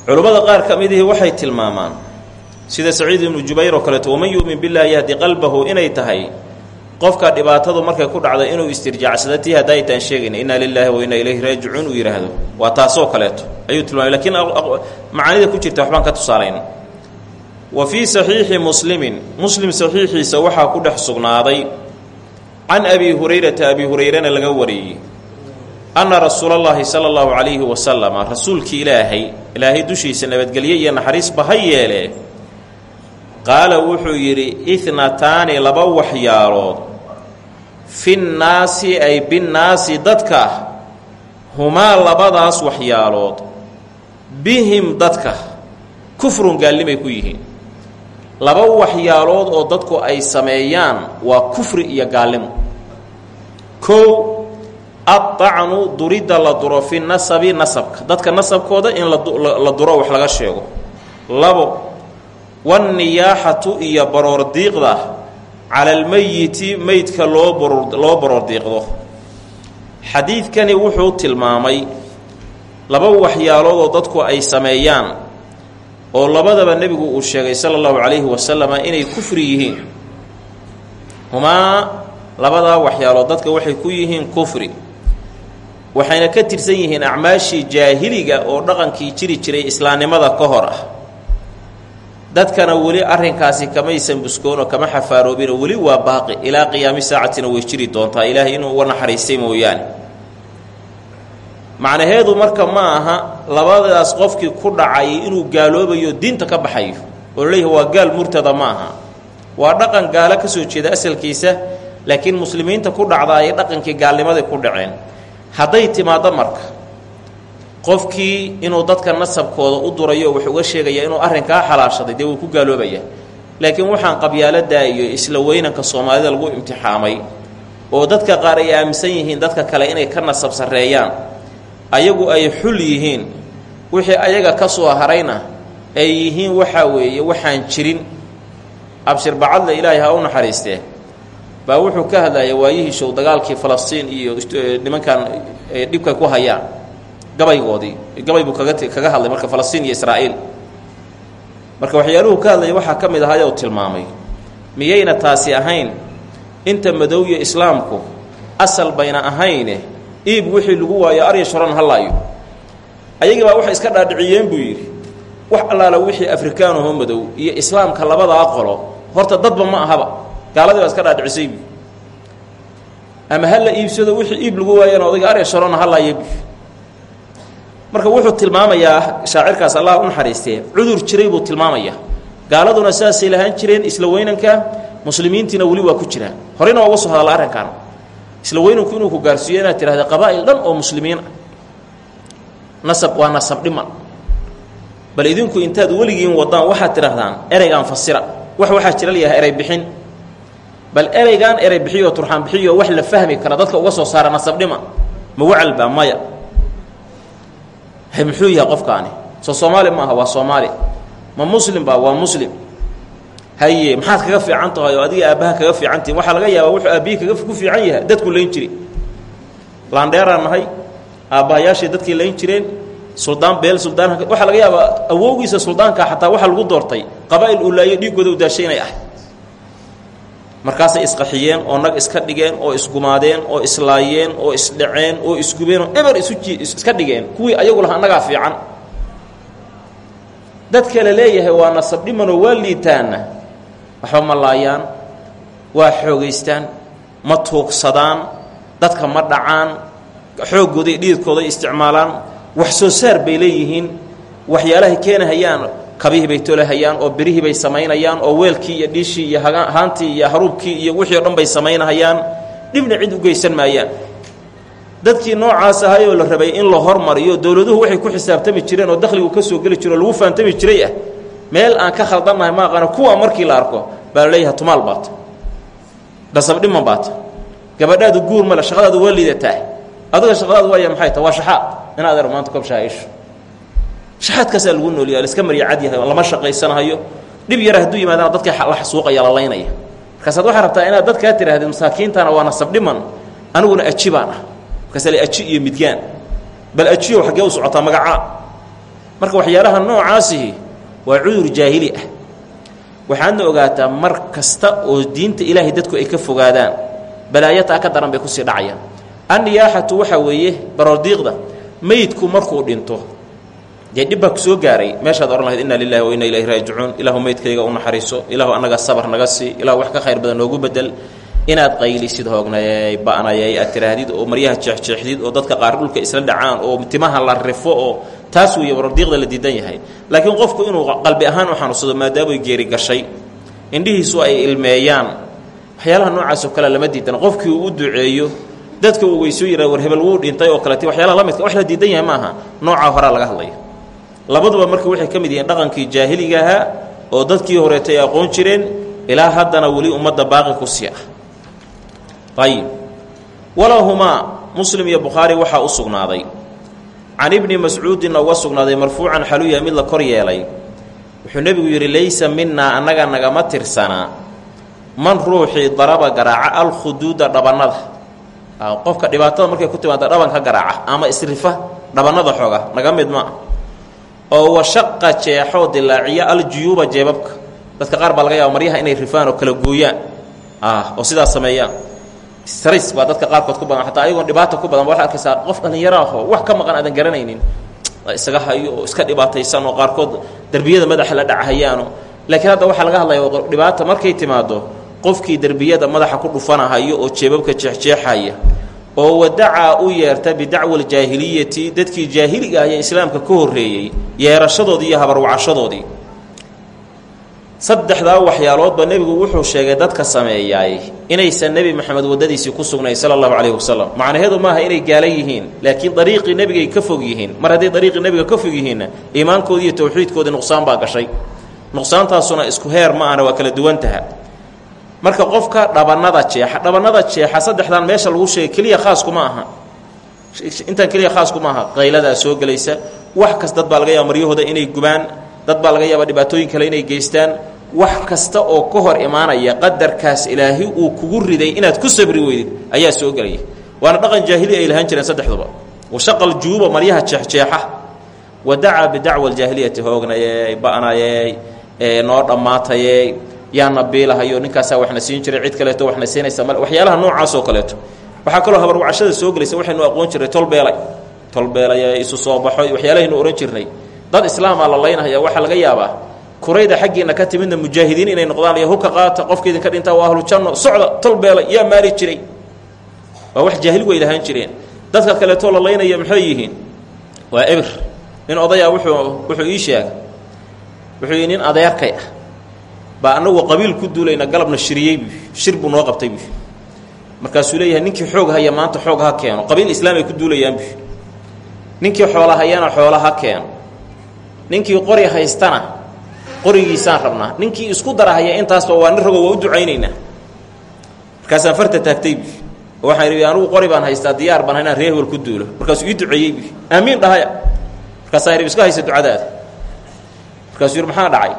A: culummada qaar ka midihii waxay tilmaamaan sida saciid ibnu jubayr oo kaleeto waman yu'min billaahi yahdi qalbahu inay tahay qofka dhibaatadu markay ku dhacdo inuu istirjaacsada tii haddaytaan sheegayna innaa lilaahi wa innaa ilayhi raajicuun uu yidhaahdo waa taasoo kaleeto. Ayuu tilmaamay lakiin macaanida ku jirta waxbaan ka tusaalayna wa fii saxiixi muslimin muslim saxiixiisa waxaa ku dhex sugnaaday can abi hurayrata abi hurayrana laga wariyey anna rasuula allaahi sala allahu calayhi wasalama rasuulkii ilaahay ilaahay dushiisa nabadgelye iyo naxariisba ha qaala wuxuu yidhi ithnataani laba waxyaalood finnaasi ay binnaasi dadka humaa labadaas waxyaalood bihim dadka. Kufrun gaallimay ku yihiin. Laba waxyaalood oo dadku ay sameeyaan waa kufri iyo gaalnimo. Kow addacnu duridda la duro fi nasabi nasabka. Dadka nasabkooda in la duro wax laga sheego. Labo wanniyaaxatu iyo baroor diiqda cala almeyiti meydka loo baroor diiqdo xadiidkani wuxuu tilmaamay laba waxyaalood oo dadku ay sameeyaan oo labadaba nebigu uu sheegay sala allahu calayhi wasalama inay kufri yihiin humaa labadaa waxyaalood dadka waxay ku yihiin kufri waxayna ka tirsan yihiin acmaashii jaahiliga oo dhaqankii jiri jiray islaamnimada ka hor ah dadkana weli arrinkaasi kamaysan buskoonoo kama xafaaroobinoo weli waa baaqi. Ilaa qiyaami saacatina way jiri doontaa. Ilaahay inuu uga naxariistay mooyaane. Macnaheedu marka ma aha labadaas qofkii ku dhacay inuu gaaloobayo diinta ka baxayo oo la leeyahay waa gaal murtada ma aha. Waa dhaqan gaalo ka soo jeeda asalkiisa laakiin muslimiinta ku dhacda ay dhaqankii gaalnimadii ku dhaceen. Hadday timaaddo marka qofkii inuu dadka nasabkooda u durayo wuxuu uga sheegaya inuu arrinkaa xalaashaday dee wuu ku gaaloobaya laakiin waxaan qabyaaladaa iyo isla weynanka soomaalida lagu imtixaamay oo dadka qaar ay aaminsan yihiin dadka kale inay ka nasab sarreeyaan ayagu ay xul yihiin. Wixii ayaga ka soo harayna ay yihiin waxaa weeye waxaan jirin. Abshir bacadle ilaahay ha u naxariistee. Baa wuxuu ka hadlaya waayihii show dagaalkii falastiin iyo nimankan dhibka ku hayaan gabaygoodii gabay buu kaga kaga hadlay marka falastiin iyo israa'iil. Marka waxyaaluhu ka hadlaya waxaa ka mid ahaayou tilmaamay miyayna taasi ahayn? Inta madowya islaamku asal bayna ahayne iib wixii lagu waayo arya shoran halaayo ayagii baa waxay iska dhaadhiciyeen buu yidhi wax allaala wixii afrikaanahoo madow iyo islaamka labadaa qolo horta dadba ma ahaba. Gaaladii baa iska dhaadhicisay bu ama ha iibsado wixii iib lagu waayana odayga arya sharona halaaya bu marka wuxuu tilmaamayaa shaacirkaas allah u naxariistee cudur jiray buu tilmaamayaa. Gaaladuna saasay lahaan jireen isla weynanka muslimiintiina weli waa ku jiraan. Horeyna waa uga soo hadalla arrinkan. Isla weynanku inuu ku gaarsiiyo inaad tidhahda qabaa'il dhan oo muslimiin. Ah nasab waa nasab dhiman bal idinku intaad weligiin wadaan waxaad tidhahdaan ereygaan fasira. Wax waxaa jira layahay erey bixin. Bal ereygaan erey bixiyo turxaan bixiyo wax la fahmi kara dadka uga soo saara nasab dhiman ma wacalbaa maya muxuu yahay qofkaani. Soo soomaali maaha waa soomaali. Ma muslim baa waa muslim. Haye maxaad kaga fiican tahay oo adiga aabbaha kaga fiicantihin waxaa laga yaabaa wuxuu aabbihii kaga ku fiican yahay dadku layn jiri. Laandheeraan nahay aabbahayaashay dadkii layn jireen suldaan beel suldaan waxaa laga yaabaa awowgiisa suldaanka xataa waxaa lagu doortay qabaa'il uu laayo dhiiggooda u daashay inay ahay markaasay isqaxiyeen oo nag iska dhigeen oo isgumaadeen oo islaayeen oo isdhaceen oo isgubeen oo eber iska dhigeen. Kuwii ayagu lahaa annagaa fiican. Dadka la leeyahay waa nasab dhimanoo waa liitaanna. Waxba ma laayaan. Waa xoogaystaan. Ma tuugsadaan. Dadka ma dhacaan. Xooggooda iyo dhididkooday isticmaalaan. Wax soo saar bay leeyihiin. Waxyaalahay keenahayaan kabihii bay tolahayaan oo birihii bay samaynayaan oo weelkii iyo dhiishii iyo haantii iyo haruubkii iyo wixii o dhan bay samaynahayaan. Dhibna cid u geysan maayaan. Dadkii noocaas ahay oo la rabay in la hormariyo dowladuhu waxay ku xisaabtami jireen oo dakhligu ka soo geli jiro lagu fahamtami jiray ah. Meel aan ka khaldannahay ma aqaano kuwa markii la arko baa la leeyahay tumaal baata dhasabdhiman baata gabadhaadu guur male shaqadaadu waa liidataa. Adiga shaqadaadu waaya maxay ta? Waa shaxaad in adeer maanta koob shaaisho shaxaadkaasaa lagu nooliya laiska marya cad yahay lama shaqaysanahayo dhib yara hadduu yimaadana dadka la xasuuqaya la markaasaad waxaa rabtaa inaad dadkaa tidhahdid masaakiintana waa nasab dhiman aniguna aji baan ah. Markaasa aji iyo midgaan. Bal ajiyow xaggee u socotaa magacaa. Marka waxyaalaha noocaasihi waa cudur jaahili ah. Waxaadna ogaataa mar kasta oo diinta ilaahay dadku ay ka fogaadaan balaayataa ka daran bay ku sii dhacayaan. Anniyaaxatu waxaa weeye baroordiiqda meydku markuu dhinto dee dhib baa gaaray meeshaad odhan lahayd inna lilahi wa inna ilayhi raajicuun. Ilaahu meydkayga u naxariiso ilaahu annaga sabar naga sii ilahu wax ka khayr badan noogu bedel. Inaad qaylisid hoognayay ba'nayay aad tiraahdid oo maryaha jeexjeexdid oo dadka qaar dhulka isla dhacaan oo timaha la rifo oo taas weeye baroordiiqda la diidan yahay. Laakiin qofku inuu qalbi ahaan u xanuunsado maadaamay geeri gashay indhihiisu ay ilmeeyaan waxyaalaha noocaas oo kale lama diidan. Qofkii uu u duceeyo dadka uu weysoo yidhah war hebel wuu dhintay oo kalete waxyaalaha la wax la diidan yahay maaha. Noocaa horaa laga hadlaya labaduba marka waxay ka mid yihiin dhaqankii jaahiliga ahaa oo dadkii horeetay ay aqoon jireen ilaa haddana weli ummadda baaqi ku sii ah ayib walahumaa muslim iyo bukhaari waxaa u sugnaaday. Can ibni mascuudinna uga sugnaaday marfuucan xaluya mid la kor yeelay. Wuxuu nebigu yidhi laysa minaa annaga nagama tirsanaa man ruuxii daraba garaaca alkhuduuda dhabannada. Qofka dhibaatada markay ku timaada dhabanka garaaca ama isrifa dhabannada xooga naga mid maa oo washaqa jeexoo dilaaciya aljuyuuba jeebabka. Dadka qaar baa laga yaaba maryaha inay rifaan oo kala gooyaan. Oo sidaas sameeyaan. Strays baa dadka qaarkood ku badan. Xataa ayagoon dhibaata ku badan waxaad arkaysaa qof dhallinyaro ahoo wax ka maqan aadan garanaynin. Isaga hayo oo iska dhibaataysan oo qaarkood derbiyada madaxa la dhachayaano laakiin hadda waxaa laga hadlaya dhibaata markay timaado qofkii derbiyada madaxa ku dhufanahayo oo jeebabka jeexjeexaya oo wadacaa u yeerta bidacwa aljaahiliyati dadkii jaahiliga ah islaamka ka horreeyey yeerashadoodii iyo habarwacashadoodii. Saddexdaa waxyaaloodba nebigu wuxuu sheegay dadka sameeyaay inaysan nebi moxamed waddadiisii ku sugnayn sala allahu calayhi wasalam macnaheedu maaha inay gaala yihiin laakiin dariiqii nebigay ka fog yihiin. Mar hadday dariiqii nebiga ka fog yihiinna iimaankoodii iyo towxiidkoodii nuqsaan baa gashay. Nuqsaantaasuna isku heer ma ahna waa kala duwantaha marka qofka dhabannada jeexa dhabannada jeexa saddexdan meesha lagu sheegay keliya khaaskuma aha. Intaan keliya khaaskuma aha. Qayladaa soo gelaysa. Wax kas dad baa laga yaaba maryahooda inay gubaan. Dad baa laga yaaba dhibaatooyin kale inay geystaan. Wax kasta oo ka hor imaanaya qadarkaas ilaahi uu kugu riday inaad ku sabri weydid ayaa soo gelaya. Waana dhaqan jaahili ay lahaan jireen saddexduba. Washaqal juuba maryaha jeexjeexa wa bidacwa aljaahiliyati hoognayey ba'nayey noo dhammaatayey yaana biilahayo ninkaasaa waxna siin jiray cid kaleeto waxna siinaysa male waxyaalaha noocaas oo kaleeto. Waxaa kaloo habarwacashada soo gelaysa waxaynu aqoon jirnay tolbeelay tolbeelay isu soo baxo waxyaalahaynu ohan jirnay. Dad islaamaa la laynahaya waxaa laga yaabaa kurayda xaggiinna ka timidna mujaahidiin inay noqdaan iyo hubka qaata qofka idinka dhintaa waa ahlu janno socda tolbeelay yaa maari jiray. Waa wax jaahil way lahaan jireen. Dadka kaleetoo la laynaya maxay yihiin? Waa ebir nin odayaa wuxuu wuxuu ii sheegay. Wuxuu yidhi nin adeerkay ah baa anagu qabiil ku duulayna galabna shiriyey bu shir buu noo qabtay bu markaasuu leeyahay ninkii xoog haya maanta xoog ha keeno. Qabiil islaam ku duulayaan bu ninkii xoola hayana xoola ha keeno. Ninkii qori haystana qorigiisaan rabnaa ninkii isku darahaya intaasba waa nin waa u ducaynaynaa. Markaasaan farta taagtay bu waxaan ihi anugu qori baan haystaa diyaar baan inaan reer ku duulo. Markaasuu ii duceeyey bu aamiin dhahaya. Markaasaan ihi iska haysa ducadaada. Markaasuu yidhi maxaa dhacay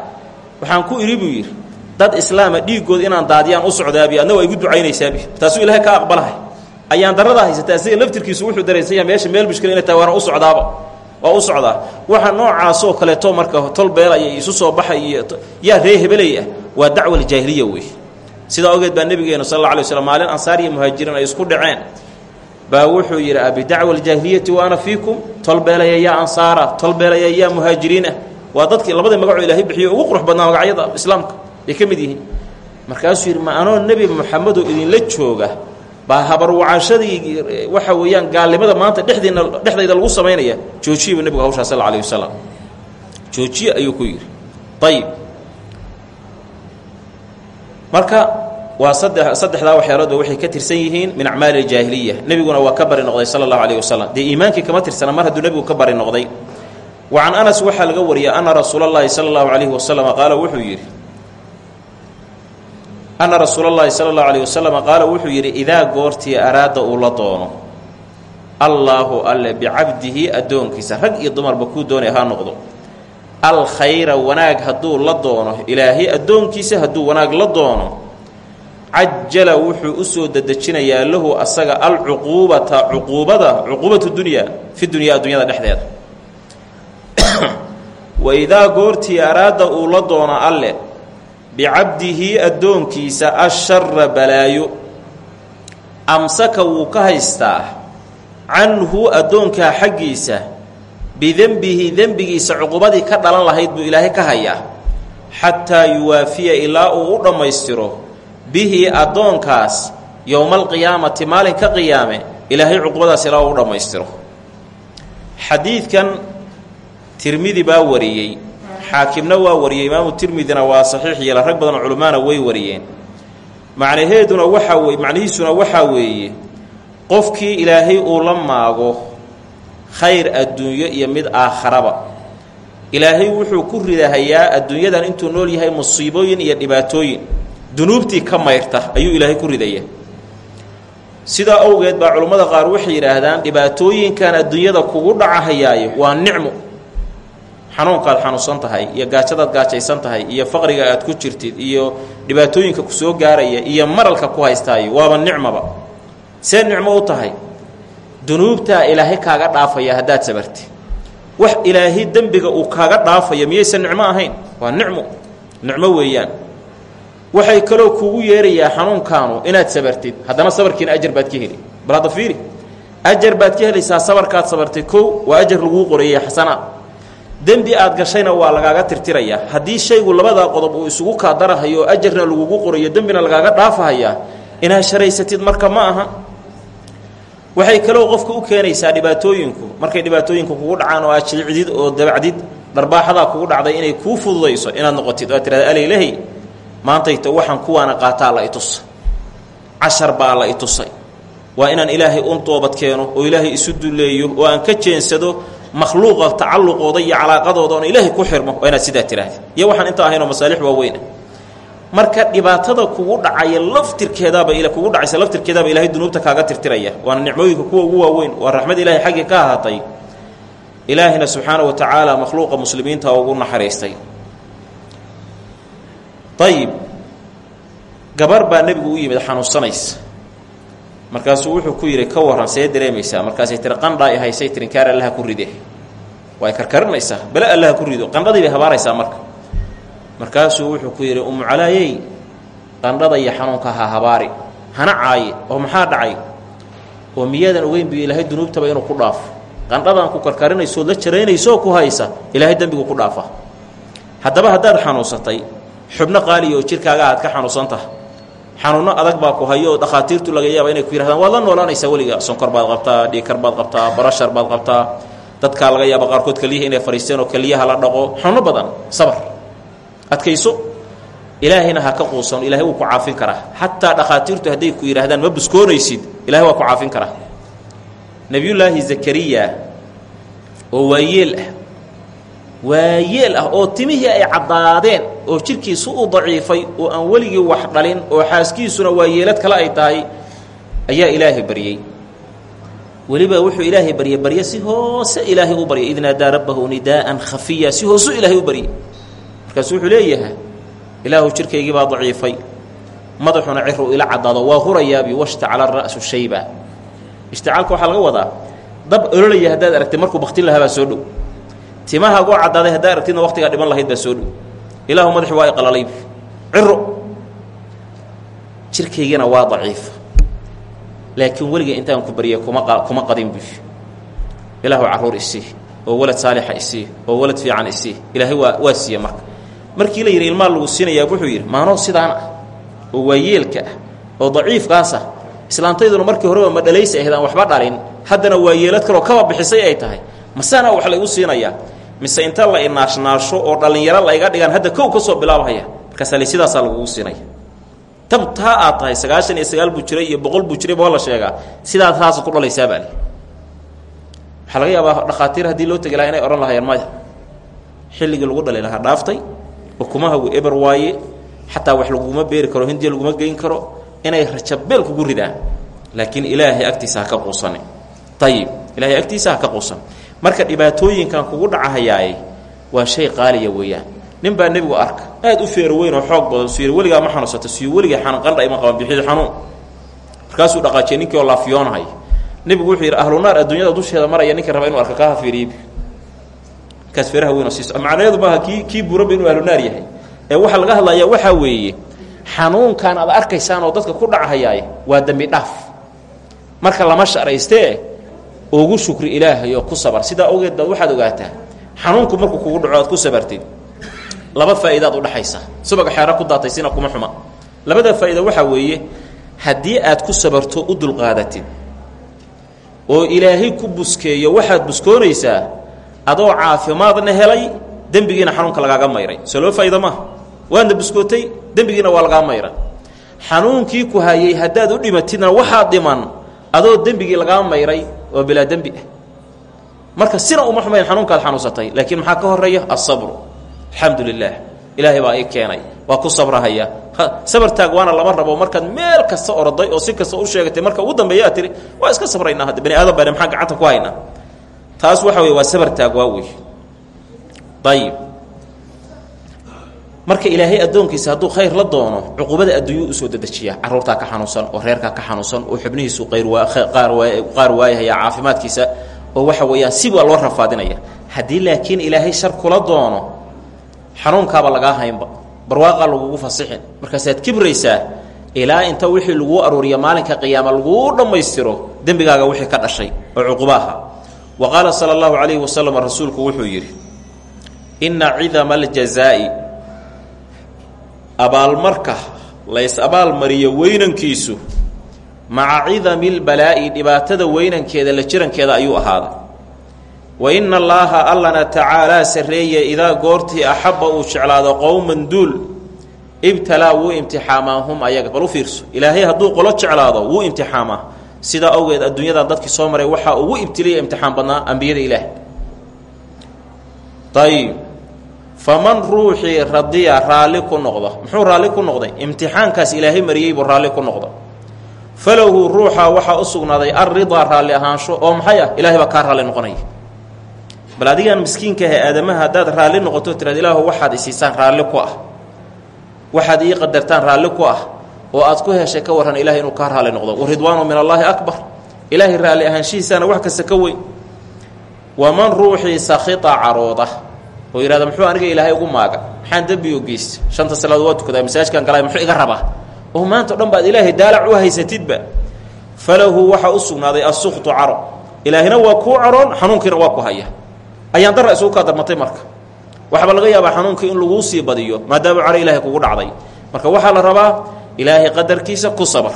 A: waxaan ku idhi buu yidhi dad islaama dhiiggooda inaan daadiyaan u socdaabi adna waa igu ducaynaysaabi taasuu ilaahay ka aqbalahay ayaan darradaa haysataa asiga laftirkiisu wuxuu daraysanya meesha meel mushkila inay tahay waana u socdaaba. Waa u socdaa. Waxa noocaasoo kaleeto marka tol beelaya isu soo baxay iyo yaa ree hebelay ah waa dacwa aljaahiliya wey sidaa ogeed baa nebigeenu sal alla alay waslam maalin ansaar iyo muhaajiriin ay isku dhaceen. Baa wuxuu yidhi abidacwa aljaahiliyati wa ana fiikum? Tolbeelaya yaa ansaara tolbeelaya yaa muhaajiriinah waa dadkii labadii magacoo ilaahay bixiyo ugu qurux badnaa magacyada islaamka. Ay ka mid yihiin. Markaasuu yidhi ma anoo nebi moxamedoo idinla jooga baa habarwacashadii waxa weeyaan gaalnimada maanta dhexdiina dhexdayda lagu samaynaya. Joojiyaba nebigu hawshaa sal alayh wasalam joojiye ayuu ku yidhi. Ayib marka waa saddex saddexdaa waxyaaloodba waxay ka tirsan yihiin min acmaali aljaahiliya. Nebiguna waa ka noqday sala allahu alayh wasalam dee kama tirsana mar hadduu nebigu ka noqday wa can anas waxaa laga wariyay ana rasuula اllahi sala allahu alayhi wasalam qaala wuxuu yidhi ana rasuula اllahi sala allahu alayh wasalam qaala wuxuu yidhi idaa goortii araada uu la doono allaahu alle bicabdihi addoonkiisa rag iyo dumarba kuu doonaya ha noqdo. Alkhayra wanaag hadduu la doono ilaahay addoonkiisa hadduu wanaag la doono cajala wuxuu u soo dedejinayaa lahu asaga alcuquubata cuquubada cuquubatu dunyaa fi dunyaa addunyada dhexdeeda wa idaa goortii araada uu la doono alle bicabdihi addoonkiisa ashara balaayo amsaka wuu ka haystaa canhu addoonkaa xaggiisa bidenbihi dembigiisa cuqubadii ka dhalan lahayd buu ilaahay ka hayaa xataa yuwaafiya ilaa uu u dhammaystiro bihi addoonkaas yowmaalqiyaamati maalinka qiyaame ilaahay cuqubadaas ilaa uu u dhammaystiro xadiidkan tirmidi baa wariyey. Xaakimna waa wariyey imaamu tirmidina waa saxiix yeela rag badan culummaana way wariyeen. Macnaheeduna waxaa weye macnihiisuna waxaa weeye qofkii ilaahay uu la maago khayr adduunyo iyo mid aakharaba ilaahay wuxuu ku ridahayaa adduunyadan intuu nool yahay musiibooyin iyo dhibaatooyin. Dunuubtii ka mayrta ayuu ilaahay ku ridaya sidaa awgeed baa culummada qaar waxay yidhaahdaan dhibaatooyinkan adduunyada kugu dhacahayaaye waa nicmo xanuunkaad xanuunsan tahay iyo gaajadaad gaajaysan tahay iyo faqriga aad ku jirtid iyo dhibaatooyinka ku soo gaaraya iyo maralka ku haystaayo waaba nicmaba. See nicmo u tahay? Dunuubtaa ilaahay kaaga dhaafaya haddaad sabartid. Wax ilaahay dembiga uu kaaga dhaafaya miyaysan nicmo ahayn? Waa nicmo. Nicmo weeyaan. Waxay kaloo kuugu yeerayaa xanuunkaanu inaad sabartid haddana sabarkiina ajar baad ka heli. Bal hadda fiiri. Ajar baad ka helaysaa sabarkaad sabartay kow waa ajar laguu qoreeyey xasanaad dembi aad gashayna waa lagaaga tirtirayaa. Haddii shaygu labadaa qodob uu isugu kaadarahayo ajarna lagugu qorayo dembina lagaaga dhaafahayaa. Inaad sharaysatid marka ma aha. Waxay kaloo qofka u keenaysaa dhibaatooyinku. Markay dhibaatooyinku kugu dhacaan oo aad jilicdid oo dabacdid dharbaaxadaa kugu dhacday inay kuu fududayso inaad noqotid. Oo aad tirahda aleylahay maantayto waxaan kuwaana qaataa la itusa cashar baa la itusay waa inaan ilaahay un toobad keeno oo ilaahay isu duleeyo oo aan ka jeensado makhluuqa tacalluqooda iyo calaaqadooda oon ilaahay ku xirmo waa inaad sidaa tiraahda iyo waxaan inta ahaynoo masaalix waaweyna marka dhibaatada kugu dhacaya laftirkeedaaba kugu dhacaysa laftirkeedaaba ilahay dunuubta kaaga tirtiraya. Waana nicmooyinka kuwa ugu waaweyn waa raxmad ilahay xaggii ka ahaatay. Ilaahina subxaana wa tacaala makhluuqa muslimiinta ugu naxariistay. Ayib gabar baa nebigu u yimid xanuunsanaysa markaasuu wuxuu ku yidhi ka warran see dareemaysaa markaasay tiri qandhaa haysay tirinkaar allaha ku ride way karkarinaysaa bale allaha ku rido qandhadii bay habaaraysaa marka. Markaasuu wuxuu ku yidhi umu calaayey qandhada iyo xanuunka ha habaari hana caaye oo maxaa dhacay? Oo miyaadan ogeyn bu ilaahay dunuubtaba inuu ku dhaafo qandhadan ku karkarinaysood la jaraynaysooo ku haysa ilaahay dembigu ku dhaafa. Haddaba haddaad xanuunsatay xubno qaaliya oo jirkaaga aad ka xanuunsan xanuunno adag baa ku hayo dhakhaatiirtu laga yaaba inay ku yidhahdaan waad la noolaanaysaa weliga sonkor baad qabtaa dhiikar baad qabtaa barashar baad qabtaa dadkaa laga yaaba qaarkood keliyaha inay fadhiisteen oo keliyaha la dhaqo xanuunno badan sabar adkayso ilaahayna ha ka quusan ilahay wuu ku caafin karaa xataa dhakhaatiirtu hadday ku yidhaahdaan ma buskoonaysid ilahay waa ku caafin karaa. Nebiyullaahi zakariya oo waayeel ah waayeel ah oo timihii ay caddaadeen oo jidhkiisu u daciifay oo aan weligii wax dhalin oo xaaskiisuna waayeelad kale ay tahay ayaa ilaahay baryey. Weliba wuxuu ilaahay baryey barye si hoose ilaahay u baryay id naadaa rabbahu nidaa'an khafiya si hoosu ilaahay u baryey markaasu wuxuu leeyahay ilaahu jirkaygii baa daciifay. Madaxuna ciru ila caddaado waa hurayaabi washtacala ra'su shayba. Ishtacaalka waxaa laga wadaa dab ololaya haddaad aragtay markuu baktin lahaa baa soo dhow timahagoo caddaaday haddaa aragtidna waqtigaa dhiman lahayd baa soo dhow. Ilaahu madaxi waa iqalalay ciro jirkaygina waa daciifa laakiin weliga intaan ku baryay kuma kuma qadin buy ilaahu carruur isii oo walad saalixa isii oo walad fiican isii ilaahay waa waa siiya marka. Markii la yidhi ilmaa lagu siinayaa wuxuu yidhi maanoo sidaan ah oo waayeelka ah oo daciifkaas ah islaantayduna markii horeba ma dhalaysa ahayd aan waxba dhalin haddana waa yeelad kaloo kaba bixisay ay tahay. Masaana wax laygu siinayaa mise inta la inaashnaasho oo dhallinyaro layga dhigaan hadda kow ka bilaabhaya markaasaa li sidaasaa lagugu siinaya tabtaa aad tahay sagaashan iyo sagaal buu jiray iyo boqol buu jiray baa la sheegaa. Sidaa taasa ku dhalaysaa baa li waxaa laga yaabaa dhakhaatiir haddii loo tegi lahaa inay odhan lahayeen maya xilligii lagu dhali lahaa dhaaftay ukumahagu eber waaye xataa wax laguma beeri karo hindiya laguma geyn karo inay rajabeel kugu ridaan. Laakiin ilaahay agtiisa ha ka quusane ayib ilaahay agtiisa ha ka quusan marka dhibaatooyinkan kugu dhacahayaaye waa shay qaaliya weeyaan. Nin baa nebigu arka aad u feero weyn oo xoog badan suyir weligaa ma xanuunsata suyi weligaa xanqandha ima qaban bixid xanuun. Markaasuu dhaqaajiyay ninkii oo laafiyoonahay. Nebigu wuxuu yidhi ahlunaar adduunyada dusheeda maraya ninkii raba inu arka kaa fiiriib kaas feeraha weyn oo siis macnaheedu maaha kii kii buuraba inuu ahlunaar yahay. Ee waxaa laga hadlayaa waxaa weeye xanuunkan aad arkaysaan oo dadka ku dhachayaay waa dembi dhaaf. Marka lama sharaystee ugu shukri ilaahay oo ku sabar. Sidaa ogeed baad waxaad ogaataa xanuunku markuu kugu dhaco ku sabartid laba faa'iidaad udhaxaysa subaga xeero ku daataysina kuma xuma. Labada faa'iida waxaa weeye haddii aad ku sabarto u dulqaadatid oo ilaahay ku buskeeyo waxaad buskoonaysaa adoo caafimaadna helay dembigiina xanuunka lagaaga mayray. Soo loo faa'iida maaha buskootay dembigiina waa lagaa mayra. Xanuunkii ku hayay haddaad u dhimatidna waxaad dhiman adoo dembigii lagaa mayray oo bilaa dembi ah marka sina uma xumayn xanuunkaad xanuunsatay laakiin maxaa ka horreeya asabru alxamdu lilaah ilaahay baa ii keenay. Waa ku sabrahaya. Sabartaag waana lama rabo. Markaad meel kasta orday oo si kasta u sheegatay marka ugu dambeeya aad tiri waa iska sabraynaa hadda bani aadam bane maxaa gacanta ku haynaa taas waxa wey waa sabartaag waa wey ayib marka ilaahay addoonkiisa hadduu khayr la doono cuqubada adduunyuu u soo dedejiyaa carruurtaa ka xanuunsan oo reerkaa ka xanuunsan oo xubnihiisu qaar waayahaya caafimaadkiisa oo waxa weeyaan si baa loo rafaadinaya. Haddii laakiin ilaahay shar kula doono xanuunkaaba lagaa haynba. Barwaaqaa lagugu fasixin. Markaasaad kibraysaa ilaa inta wixii laguu aruuriya maalinka qiyaama laguu dhammaystiro dembigaaga wixii ka dhashay oo cuquba wa qaala sala allahu calayhi wasalam rasuulku wuxuu yidhi inna cidama aljazaa'i abaalmarka lays abaalmariyo weynankiisu maca cidami lbalaa'i dhibaatada weynankeeda la jirankeeda ayuu ahaaday. Wa ina allaaha allana tacaalaa sarreeye idaa goortii axabba uu jeclaado qowman duul ibtalaa wuu imtixaamaa hum ayaga bal u fiirso. Ilaahay hadduu qolo jeclaado wuu imtixaamaa. Sidaa awgeed adduunyadan dadkii soo maray waxaa ugu ibtiliya imtixaan badnaa ambiyada ilaah. Ayib faman ruuxii radiya raalli ku noqda. Muxuu raalli ku noqday? Imtixaankaas ilaahay mariyey buu raalli ku noqda. Falahu ruuxa waxaa u sugnaaday raalli ahaansho oo maxay ah? Ilahay baa kaa raalli noqonaya. Bal adigaan miskiinka ahe aadamaha haddaad raalli noqoto tiraad ilaahu waxaad isiisaan raalli ku ah. Waxaad ii qadartaan raalli ku ah oo aad ku heshay ka warran ilahay inuu kaa raalli noqdo. Waridwaanu min allaahi akbar. Ilaahay raalli ahaanshihiisaana wax kasta ka weyn. Waman ruuxii sakhita carooda oo yidhahda muxuu aniga ilaahay ugu maaga? Maxaan dembi oo geysta shanta salaadood waa tukadaa masaajkaan galay muxuu iga rabaa? Oo maanta o dhan baad ilaahay daalac u haysatidba. Falahu waxaa u sugnaaday assukhtu caro. Ilaahina waa kuu caroon xanuunkiina waa ku haya. Ayaan darra isugu kaa darmatay marka. Waxaaba laga yaabaa xanuunkii in laguu sii badiyo maadaama caro ilaahay kugu dhacday. Marka waxaa la rabaa ilaahay qadarkiisa ku sabar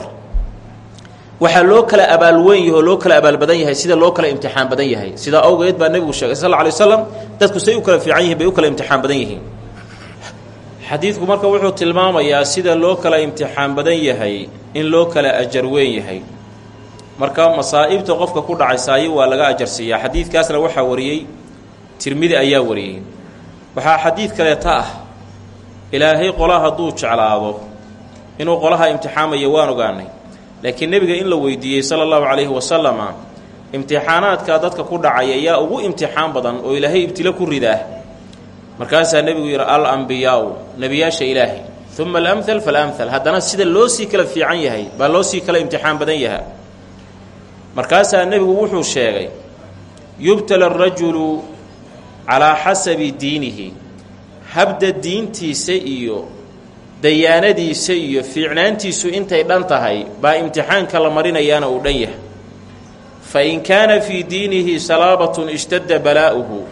A: waxaa loo kala abaalweyn yahay oo loo kala abaal badan yahay sida loo kala imtixaan badan yahay. Sidaa awgeed baa nebigu sheegay sal alay waslam dadku say u kala fiican yihiin bay u kala imtixaan badan yihiin. Xadiidku marka wuxuu tilmaamayaa sida loo kala imtixaan badan yahay in loo kala ajar weyn yahay. Marka masaa'ibta qofka ku dhacaysaayo waa laga ajarsiiyaa xadiidkaasna waxaa wariyey tirmidi ayaa wariyey. Waxaa xadiid kaleeta ah ilaahay qola hadduu jeclaado inuu qolaha imtixaamayo waan ogaanay laakiin nebiga in la weydiiyey sala allahu calayhi wasalama imtixaanaadka dadka ku dhacaya yaa ugu imtixaan badan oo ilaahay ibtilo ku ridaa markaasaa nebigu yidhi al ambiyaau nebiyaasha ilaahay. Uma alamhal falamhal haddana sida loo sii kala fiican yahay baa loo sii kala imtixaan badan yahaa markaasaa nebigu wuxuu sheegay yubtala arajulu calaa xasabi diinihi. Habda diintiisa iyo dayaanadiisa iyo fiicnaantiisu intay dhan tahay baa imtixaanka la marinayaana uu dhan yahay. Fa in kaana fii diinihi salaabatun ishtadda balaa'uhu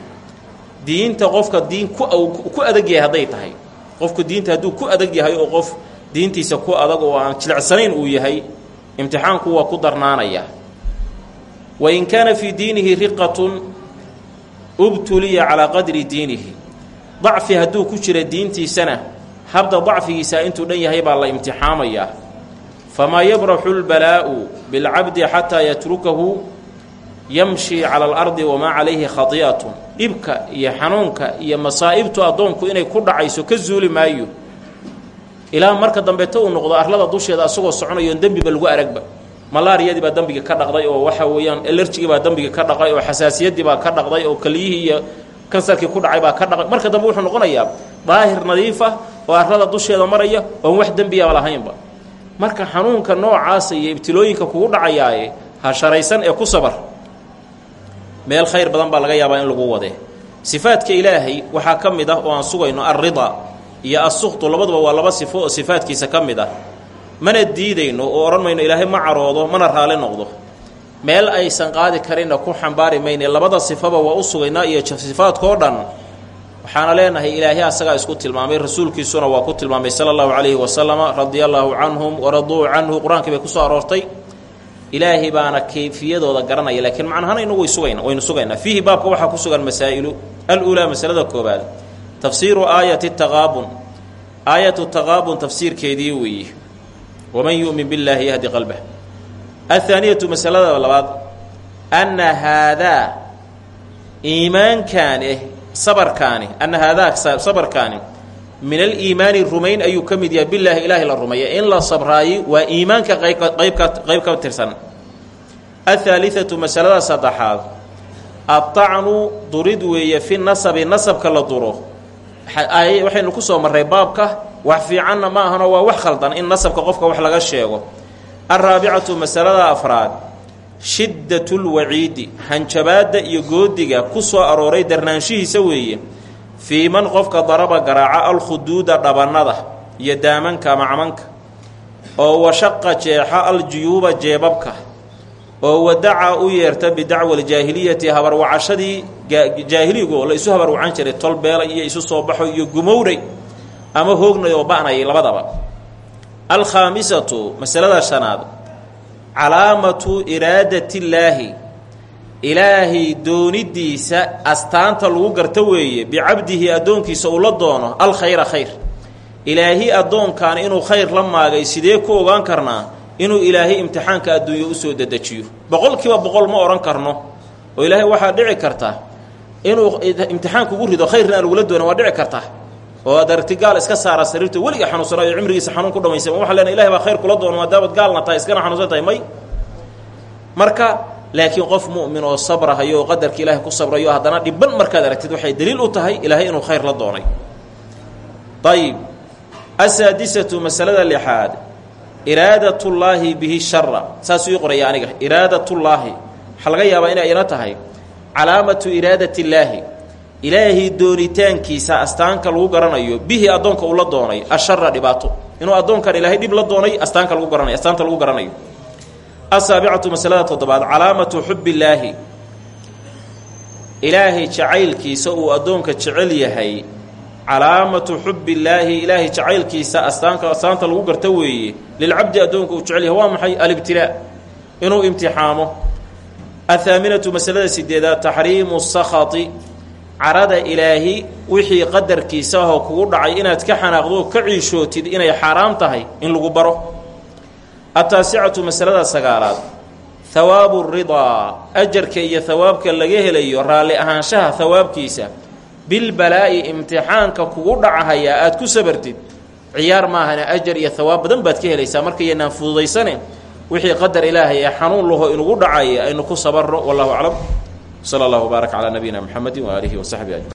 A: diinta qofka diin ku adag yahay hadday tahay. Qofku diinta hadduu ku adag yahay oo qof diintiisa ku adag oo aan jilicsanayn uu yahay imtixaanku waa ku darnaanayaa wa in kaana fii diinihi riqatun ubtuliya calaa qadri diinihi. Dacfi hadduu ku jira diintiisana habda dacfigiisa intuu dhan yahay baa la imtixaamayaa famaa yabraxu lbalaa'u bilcabdi xataa yatrukahu yamshi cala alardi wamaa calayhi khadi'atun dhibka iyo xanuunka iyo masaa'ibtu addoonku inay ku dhacayso ka zuuli maayo. Ilaa marka dambeeta uu noqdo arlada dusheeda asagoo soconayoon dembiba lagu aragba. Malaariyadii baa dembiga ka dhaqday oo waxa weeyaan elerjigii baa dembiga ka dhaqay oo xasaasiyadii baa ka dhaqday oo keliyihii iyo
B: kansarkii ku dhacay baa ka dhaqay. Marka dambe wuxuu noqonayaa daahir nadiifa oo arrada dusheeda maraya oon wax dembiyaba lahaynba. Marka xanuunka noocaasa iyo ibtilooyinka kugu dhacayaaye ha sharaysan ee ku sabar. Meel khayr badan baa laga yaabaa in lagu wadee sifaadka ilaahay waxaa ka mid ah oo aan sugayno alrida iyo assukhtu labaduba waa laba sifo oo sifaadkiisa ka mid ah. Mana diidayno oo odhan mayno ilaahay ma caroodo mana raali noqdo. Meel aysan qaadi karinna ku xambaari mayne labada sifaba waa u sugaynaa iyo sifaadkao dhan waxaana leenahay ilaahay asagaa isku tilmaamay rasuulkiisuna waa ku tilmaamay sala allahu calayhi wasalama radia allaahu canhum waraduu canhu. Qur'aankii bay ku soo aroortay. Ilaahay baana kayfiyadooda garanaya laakiin macnahana inagu sugayna waynu sugaynaa fiihi baabka waxaa ku sugan masaa'ilu aluulaa masalada koobaad tafsiiru aayati taqaabun. Aayatu taqaabun tafsiirkeedii weeye waman yu'min billaahi yahdi qalbah athaaniyatu masalada labaad. Anna haadaa iimaankaani sabarkaani anna haadaa sabarkaani min aliimaani rumayn ayuu ka mid yahay bilaahi ilaahay la rumeeya. In la sabraayi waa iimaanka qaybka qayb ka tirsan. Athaalithatu masalada saddexaad adacnu durid weeye fi nasabi nasabka la duro. Waxaynu ku soo marray baabka wax fiicanna ma ahano waa wax khaldan in nasabka qofka wax laga sheego. Alraabicatu masalada afraad shiddatulwaciidi hanjabaadda iyo goodiga ku soo arooray darnaanshihiisa weeye fii man qofka daraba garaaca alkhuduuda dhabannada iyo daamanka macmanka oo washaqa jeexa aljuyuuba jeebabka oo wadaca u yeerta bidacwa aljaahiliyati habarwacashadii jaahiligo la isu habarwacan jiray tolbeela iyo isu soo baxo iyo gumowray ama hoognay oo ba'nayay labadaba. Alkhaamisatu masalada shanaad calaamatu iraadatillaahi ilaahay doonidiisa astaanta lagu garto weeye bicabdihi addoonkiisa uu la doono alkhayra khayr. Ilaahi addoonkan inuu khayr la maagay sidee ku ogaan karnaa? Inuu ilaahay imtixaanka adduunyo u soo dedejiyo. Boqol kiiba boqol ma odhan karno. Oo ilaahay waxaa dhici karta inuu imtixaan kugu rido khayrna aan lagula doonin waa dhici karta oo ad aragti gaal iska saara sariirta weliga xanuunsanayo cimrigiisa xanuun ku dhamaysa waxaa leenahay ilahay baa khayr kula doono maadaamad gaalna tahay iskana xanuunsan may. Marka laakiin qof mu'min oo sabrahayo oo qadarka ilaahay ku sabrayo haddana dhibban markaad aragtid waxay daliil u tahay ilaahay inuu khayr la doonay. Ayib asaadisatu masalada lixaad. Iraadatullaahi bihi shara saasuu ii aniga. Iraadatullaahi. Waxaa laga yaabaa inay ina tahay. Calaamatu iraadatillaahi ilaahay doonitaankiisa astaanka lagu garanayo bihi addoonka uu la doonay ashara dhibaato. Inuu addoonkan ilaahay dhib la doonay astaanka lagu garanayo astaanta lagu garanayo. Asaabicatu masalada toddobaad calaamatu xubbillaahi. Ilaahay jacaylkiisa uu addoonka jecel yahay. Calaamatu xubbillaahi ilaahay jacaylkiisa astaanka astaanta lagu garta weeye. Lilcabdi addoonka uu jecel yahay waa maxay? Alibtilaa. Inuu imtixaamo. Athaaminatu masalada sideedaad taxriimu sakhati carada ilaahi wixii qadarkiisa ahoo kugu dhacay inaad ka xanaaqdo ka ciishootid inay xaaraam tahay in lagu baro. Ataasicatu masalada sagaalaad hawaabu ridaa ajarka iyo hawaabka laga helayo raalli ahaanshaha hawaabkiisa bilbalaa'i imtixaanka kugu dhacahayaa aad ku sabartid ciyaar maahana ajar iyo hawaab badan baad ka helaysaa. Markayanaan fududaysane wixii qadar ilaahay ee xanuun laho inugu dhacaya aynu ku sabarno wallahu aclam sala allahu wbaarak calaa nabiyina mxamedi waaalihi wasaxbi ajmain